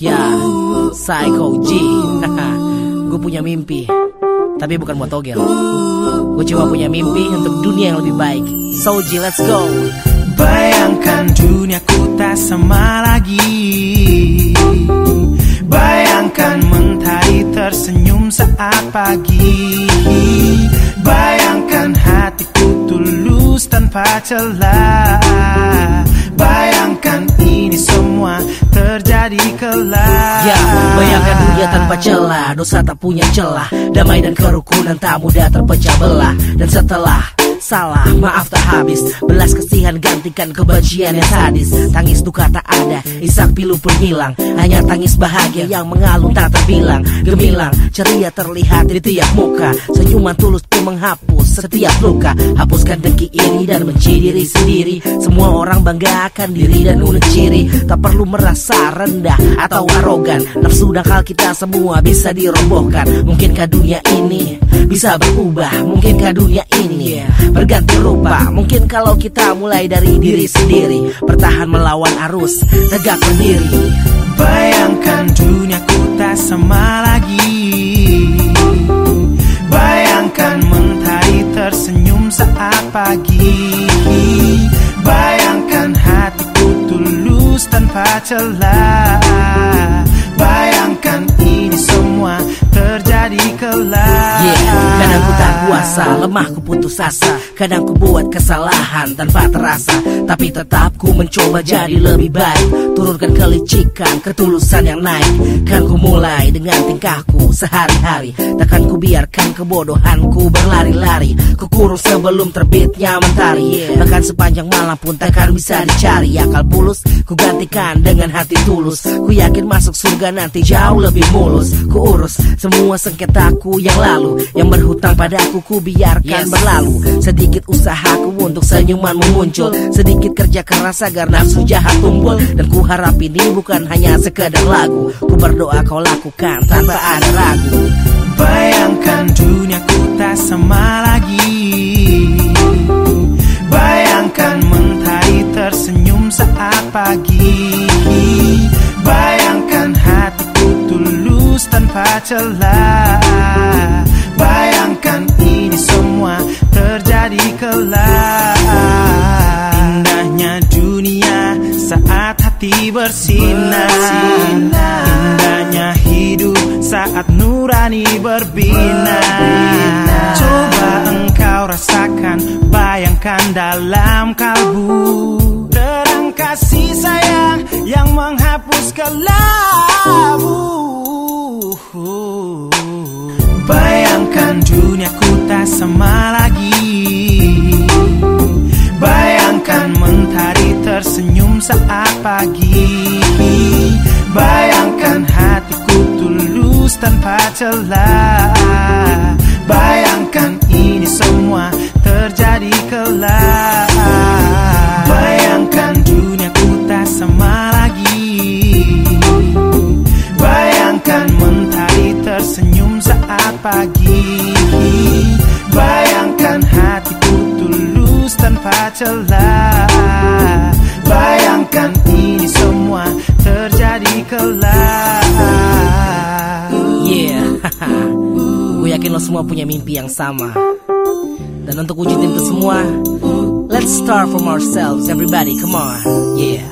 Ya, Psycho G. Gue punya mimpi Tapi bukan buat togel. Gue cuma punya mimpi untuk dunia yang lebih baik. So G, let's go. Bayangkan duniaku tak sama lagi. Bayangkan mentari tersenyum saat pagi. Bayangkan hatiku tulus tanpa celah. Bayangkan ini semua dunia tanpa celah Dosa tak punya celah. Damai dan kerukunan tak mudah terpecah belah. Dan setelah salah. Maaf tak habis. Belas kasihan gantikan kebencian yang sadis. Tangis duka tak ada Isak pilu pun hilang. Hanya tangis bahagia yang mengalun tak terbilang. Gemilang ceria terlihat di tiap muka. Senyuman tulus pun menghapus setiap luka. Hapuskan dengki iri dan benci diri sendiri. Semua orang banggakan diri dan unik ciri. Tak perlu merasa rendah atau arogan. Nafsu nakal kita semua bisa dirobohkan. Mungkinkah dunia ini bisa berubah? Mungkinkah dunia ini berganti rupa. Mungkin kalau kita mulai dari diri sendiri Bertahan melawan arus, tegak berdiri. Bayangkan duniaku tak sama lagi. Bayangkan mentari tersenyum saat pagi. Bayangkan hatiku tulus tanpa celah. Bayangkan ini semua terjadi kelak. Yeah, kadang ku tak kuasa, lemah ku putus asa Kadang ku buat kesalahan tanpa terasa. Tapi tetap ku mencoba jadi lebih baik Turunkan kelicikan, ketulusan yang naik. Kan ku mulai dengan tingkahku sehari-hari. Takkan ku biarkan kebodohanku berlari-lari. Ku kurung sebelum terbitnya mentari Bahkan sepanjang malam pun takkan bisa dicari. Akal bulus ku gantikan dengan hati tulus. Ku yakin masuk surga nanti jauh lebih mulus. Ku urus semua sengketaku yang lalu. Yang berhutang padaku ku biarkan berlalu. Sedikit usahaku untuk senyumanmu muncul. Sedikit kerja keras agar nafsu jahat tumbul. Dan ku harap ini bukan hanya sekedar lagu. Ku berdoa kau lakukan tanpa ada ragu. Bayangkan duniaku tak sama lagi. Bayangkan mentari tersenyum saat pagi. Bayangkan hatiku tulus tanpa celah bersinar. Indahnya hidup saat nurani berbina Coba engkau rasakan, bayangkan dalam kalbu. Terang kasih sayang yang menghapus kelabu. Bayangkan duniaku tak sama pagi Bayangkan hatiku tulus tanpa celah. Bayangkan ini semua terjadi kelak. Bayangkan duniaku tak sama lagi. Bayangkan mentari tersenyum saat pagi Bayangkan hatiku tulus tanpa celah semua punya mimpi yang sama. Dan untuk wujudin itu semua, let's start from ourselves, everybody. Come on, yeah.